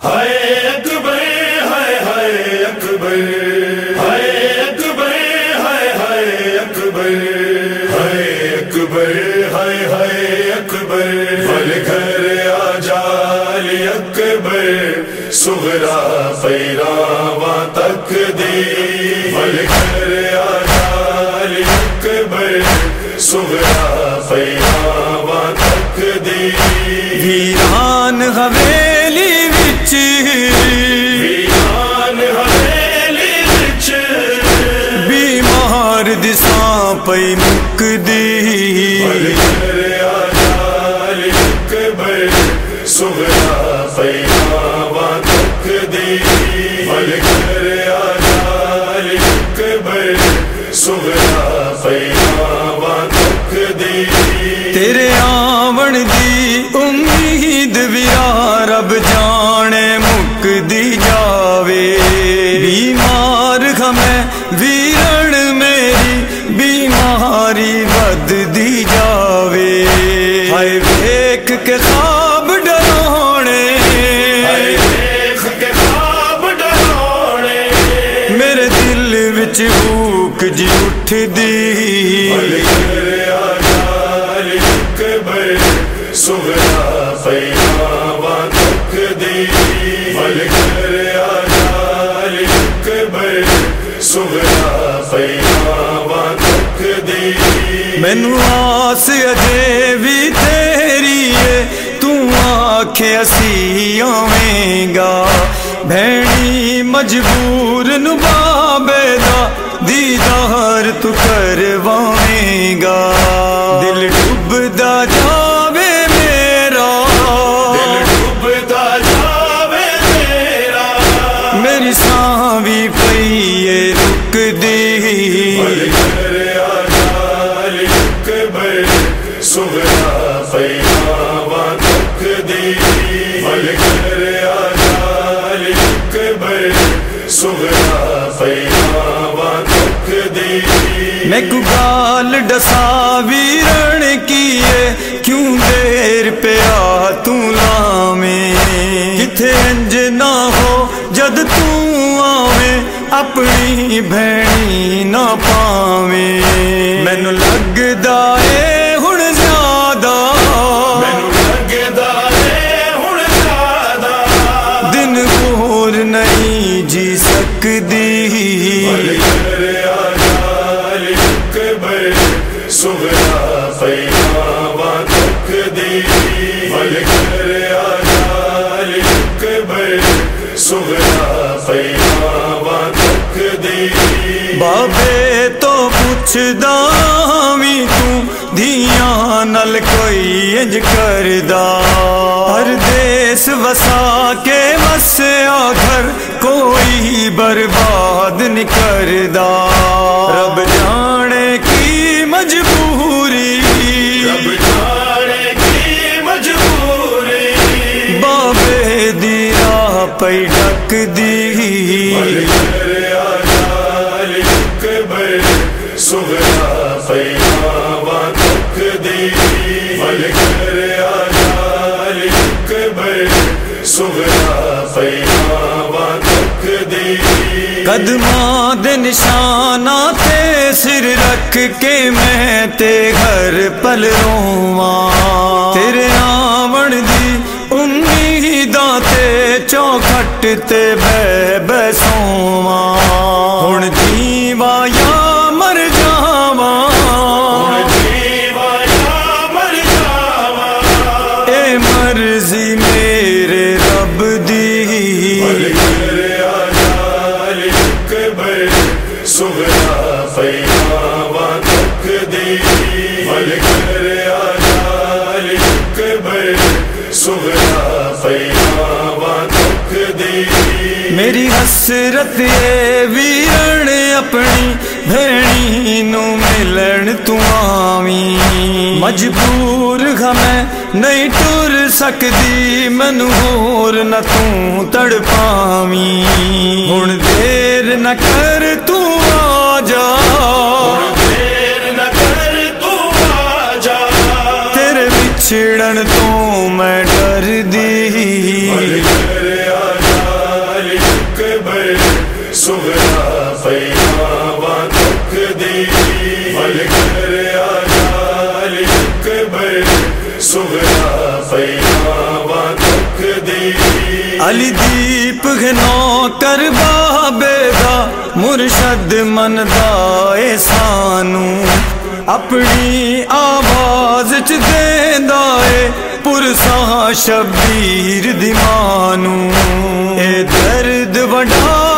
ہائے اکبر، ہائے ہائے اکبر ہائے اکبر، ہائے ہائے اکبر ہائے اکبر، ہائے ہائے اکبر بل گھر آ جالی اکبر، سغرا پیراواں تک دی بل گھر آ جالی اکبر، سغرا پیراواں تک دی ویران حویلی پئی مکدی بل گھر تک دی۔ بل گھر آ تک دی تیرے آون دی امید ویا رب جانے جاوے۔ بیمار ہمیں دل وچ بھوک جی اٹھ دی بل گھر آ جالی اکبر سغرا پیراواں تک دی بل گھر آ جالی اکبر سغرا پیراواں بھینی مجبور نو بابے دا دیدار تو کرواویں گا دل ڈوبدا جاوے میرا۔ دل جاوے تیرا میری ساں بھی پئیے رک دی سغرا پیراواں تک دی میں گال ڈسا ویرن کیے، کیوں دیر پہ آ کتھے انج نہ ہو جد تو آویں، اپنی بھینی نہ پاویں۔ بابے تو پوچھدا وی تو دھیاں نل کوئی انج کردا کردا۔ رب جانے کی مجبوری۔ رب جانے کی مجبوری۔ بابے دی راہ پئی ڈک دی۔ تک پیراواں تک دی دے نشانہ تے سر رکھ کے میں تے گھر پل رواں تیرے آون دی امیداں تے چوکھٹ تے بے بہ سواں ہن جیواں میری حسرت اے ویرن اپنی بھینی نو ملن تو آویں مجبور ہاں میں نہیں ٹر سکدی مینو ہور نہ تو تڑ پاویں ہن دیر نہ کر تو آ جا۔ علی دیپ گھنو کر بابے دا، مرشد من دائے سانو اپنی آواز چ دیندا اے، پرساں شبیر دیمانو۔ اے درد وڈاوے